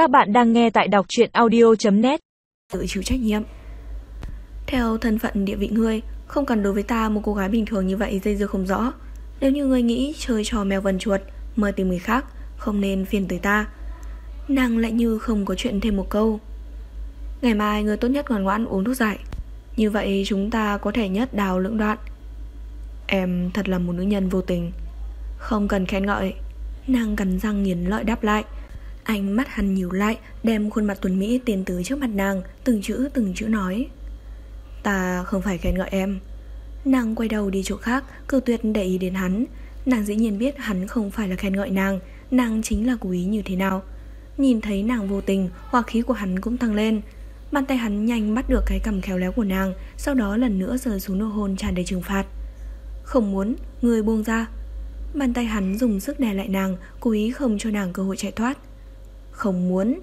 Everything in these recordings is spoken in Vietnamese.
Các bạn đang nghe tại đọc truyện audio.net Tự chịu trách nhiệm. Theo thân phận địa vị ngươi, Không cần đối với ta một cô gái bình thường như vậy dây dưa không rõ. Nếu như ngươi nghĩ chơi trò mèo vần chuột Mời tìm người khác, Không nên phiền tới ta. Nàng lại như không có chuyện thêm một câu. Ngày mai ngươi tốt nhất ngoan ngoãn uống thuốc giải. Như vậy chúng ta có thể nhất đào lưỡng đoạn. Em thật là một nữ nhân vô tình. Không cần khen ngợi. Nàng cắn răng nghiến lợi đáp lại. Ánh mắt hắn nhíu lại, Đem khuôn mặt tuấn Mỹ tiến tới trước mặt nàng, Từng chữ từng chữ nói. Ta không phải khen ngợi em. Nàng quay đầu đi chỗ khác, cử tuyệt để ý đến hắn. Nàng dĩ nhiên biết hắn không phải là khen ngợi nàng Nàng chính là quý như thế nào. Nhìn thấy nàng vô tình hòa khí của hắn cũng tăng lên. Bàn tay hắn nhanh bắt được cái cầm khéo léo của nàng, Sau đó lần nữa rơi xuống nụ hôn tràn đầy trừng phạt. Không muốn, Người buông ra. Bàn tay hắn dùng sức đè lại nàng, Cố ý không cho nàng cơ hội chạy thoát. Không muốn.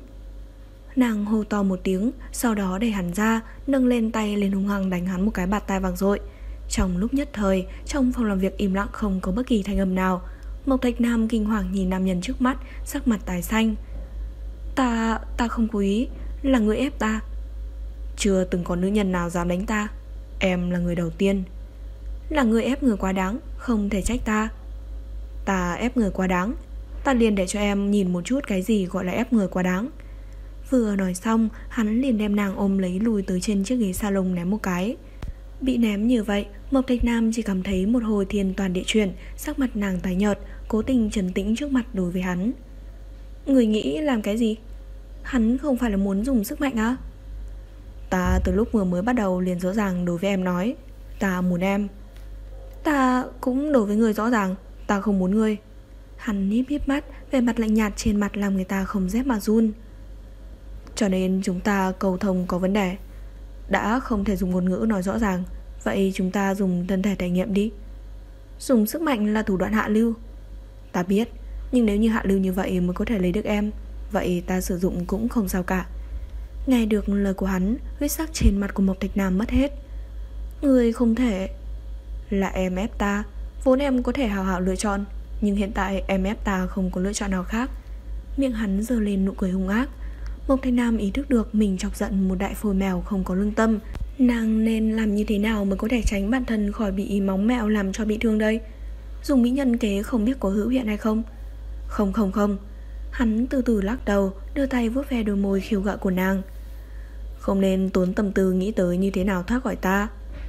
Nàng hô to một tiếng Sau đó đẩy hắn ra Nâng lên tay lên hung hăng đánh hắn một cái bạt tai vàng rội Trong lúc nhất thời Trong phòng làm việc im lặng không có bất kỳ thanh âm nào. Mộc Thạch Nam kinh hoàng nhìn nam nhân trước mắt Sắc mặt tái xanh. Ta, ta không cố ý Là người ép ta. Chưa từng có nữ nhân nào dám đánh ta Em là người đầu tiên. Là người ép người quá đáng Không thể trách ta. Ta ép người quá đáng Ta liền để cho em nhìn một chút cái gì gọi là ép người quá đáng. Vừa nói xong, Hắn liền đem nàng ôm lấy lùi tới trên chiếc ghế salon ném một cái. Bị ném như vậy, Mộc Thạch Nam chỉ cảm thấy một hồi thiên toàn địa chuyển, Sắc mặt nàng tái nhợt, Cố tình trấn tĩnh trước mặt đối với hắn. Người nghĩ làm cái gì? Hắn không phải là muốn dùng sức mạnh á? Ta từ lúc vừa mới bắt đầu liền rõ ràng đối với em nói, Ta muốn em. Ta cũng đối với người rõ ràng, Ta không muốn ngươi. Hắn híp híp mắt Về mặt lạnh nhạt trên mặt làm người ta không dép mà run. Cho nên chúng ta cầu thông có vấn đề. Đã không thể dùng ngôn ngữ nói rõ ràng, Vậy chúng ta dùng thân thể trải nghiệm đi. Dùng sức mạnh là thủ đoạn hạ lưu. Ta biết, Nhưng nếu như hạ lưu như vậy mới có thể lấy được em, Vậy ta sử dụng cũng không sao cả. Nghe được lời của hắn, Huyết sắc trên mặt của Mộc Thạch Nam mất hết. Người không thể Là em ép ta, Vốn em có thể hào hảo lựa chọn. Nhưng hiện tại em ép ta không có lựa chọn nào khác. Miệng hắn dơ lên nụ cười hung ác. Mộc Thanh Nam ý thức được mình chọc giận một đại phôi mèo không có lương tâm. Nàng nên làm như thế nào mới có thể tránh bản thân khỏi bị móng mèo làm cho bị thương đây? Dùng mỹ nhân kế không biết có hữu hiện hay không? Không không không. Hắn từ từ lắc đầu, Đưa tay vuốt ve đôi môi khiêu gợi của nàng. Không nên tốn tâm tư nghĩ tới như thế nào thoát khỏi ta.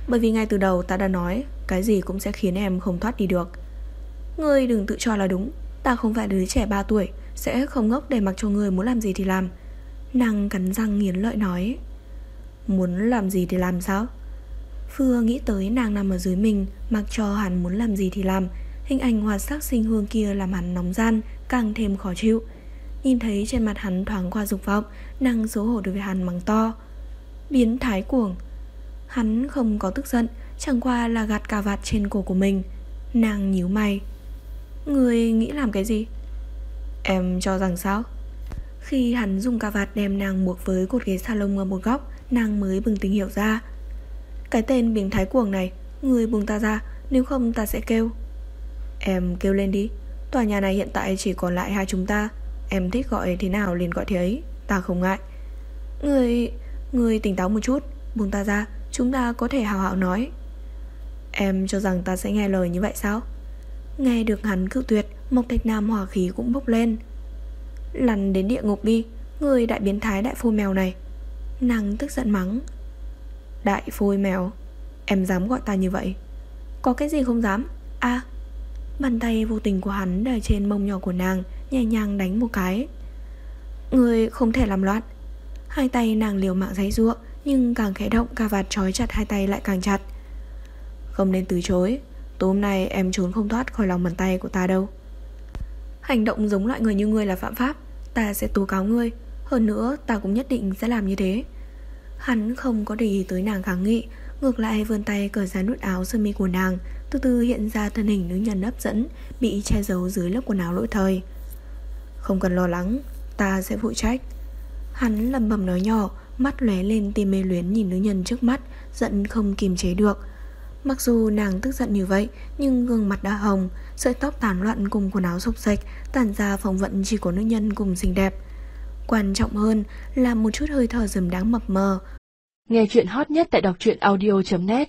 Bởi vì ngay từ đầu ta đã nói, Cái gì cũng sẽ khiến em không thoát đi được. Ngươi đừng tự cho là đúng. Ta không phải đứa trẻ 3 tuổi, Sẽ không ngốc để mặc cho người muốn làm gì thì làm. Nàng cắn răng nghiến lợi nói. Muốn làm gì thì làm sao? Phương nghĩ tới nàng nằm ở dưới mình, Mặc cho hắn muốn làm gì thì làm. Hình ảnh hoạt sắc sinh hương kia làm hắn nóng gian, Càng thêm khó chịu. Nhìn thấy trên mặt hắn thoáng qua dục vọng, Nàng xấu hổ đối với hắn mắng to. Biến thái cuồng. Hắn không có tức giận, Chẳng qua là gạt cà vạt trên cổ của mình. Nàng nhíu mày. Người nghĩ làm cái gì? Em cho rằng sao? Khi hắn dùng cà vạt đem nàng buộc với cột ghế salon ở một góc, Nàng mới bừng tình hiểu ra. Cái tên biến thái cuồng này, Người buông ta ra, Nếu không ta sẽ kêu. Em kêu lên đi, Tòa nhà này hiện tại chỉ còn lại hai chúng ta. Em thích gọi thế nào liền gọi thế ấy, Ta không ngại. Người... Người tỉnh táo một chút, Buông ta ra, Chúng ta có thể hào hạo nói. Em cho rằng ta sẽ nghe lời như vậy sao? Nghe được hắn cự tuyệt Mộc Thạch Nam hỏa khí cũng bốc lên. Lăn đến địa ngục đi, Người đại biến thái đại phôi mèo này. Nàng tức giận mắng. Đại phôi mèo, Em dám gọi ta như vậy? Có cái gì không dám? À Bàn tay vô tình của hắn đè trên mông nhỏ của nàng, Nhẹ nhàng đánh một cái. Người không thể làm loạn. Hai tay nàng liều mạng giấy ruộng Nhưng càng khẽ động, cà vạt trói chặt hai tay lại càng chặt. Không nên từ chối. Tối hôm nay em trốn không thoát khỏi lòng bàn tay của ta đâu. Hành động giống loại người như ngươi là phạm pháp, Ta sẽ tố cáo ngươi. Hơn nữa, ta cũng nhất định sẽ làm như thế. Hắn không có để ý tới nàng kháng nghị Ngược lại vươn tay cởi ra nút áo sơ mi của nàng, Từ từ hiện ra thân hình nữ nhân hấp dẫn, Bị che giấu dưới lớp quần áo lỗi thời. Không cần lo lắng, Ta sẽ phụ trách. Hắn lầm bầm nói nhỏ, Mắt lóe lên tim mê luyến nhìn nữ nhân trước mắt, Giận không kìm chế được. Mặc dù nàng tức giận như vậy, Nhưng gương mặt đã hồng, Sợi tóc tán loạn cùng quần áo sộc sạch Tản ra phòng vận chỉ có nữ nhân cùng xinh đẹp. Quan trọng hơn là một chút hơi thở dầm đáng mập mờ. Nghe chuyện hot nhất tại đọc truyện audio.net